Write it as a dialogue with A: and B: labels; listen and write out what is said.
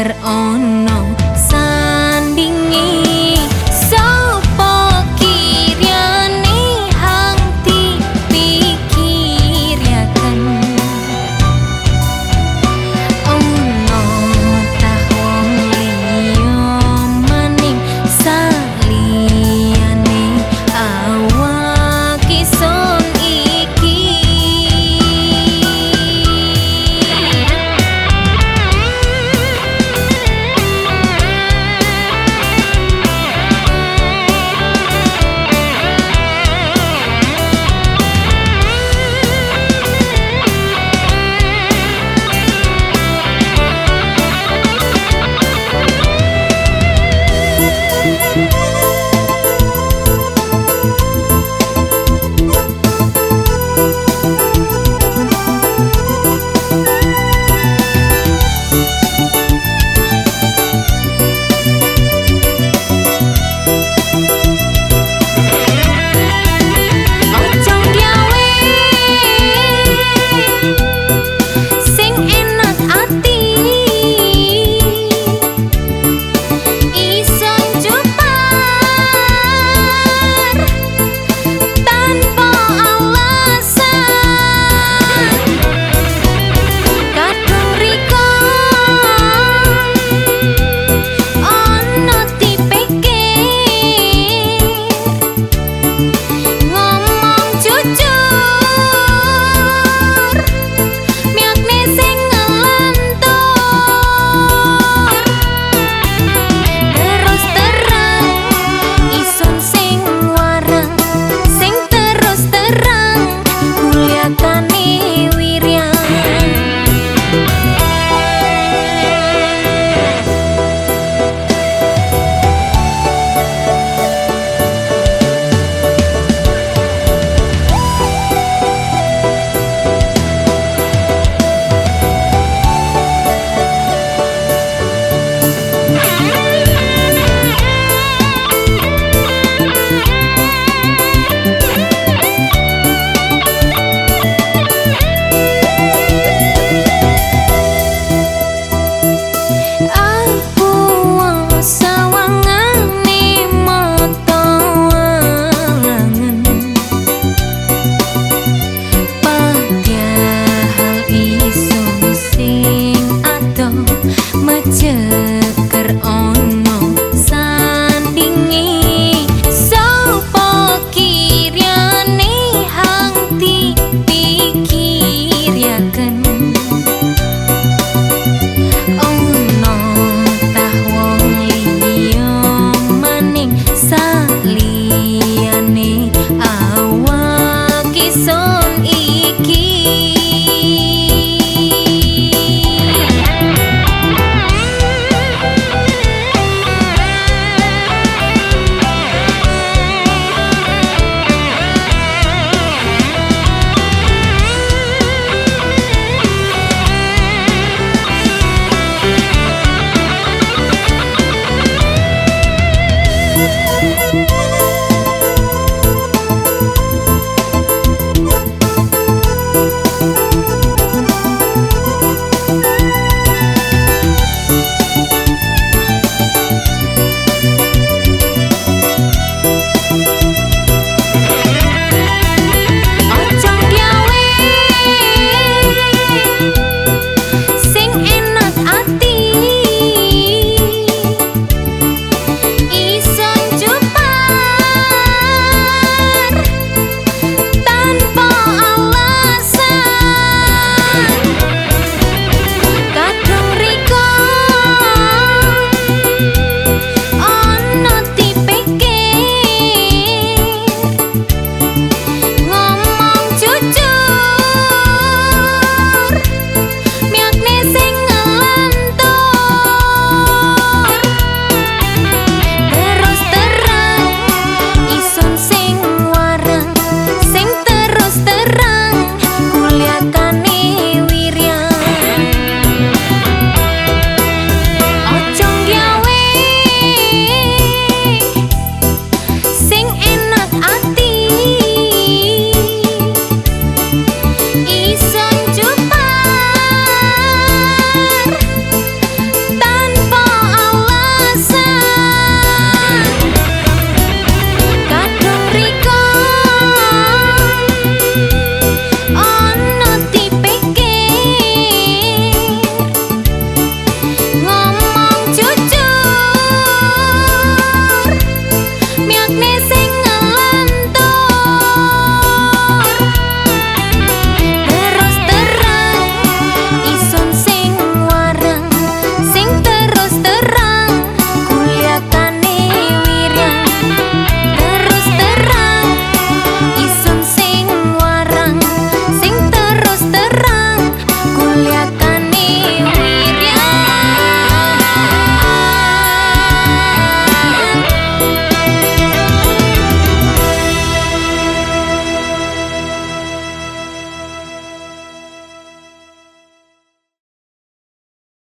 A: ker ono oh terang kuliahkan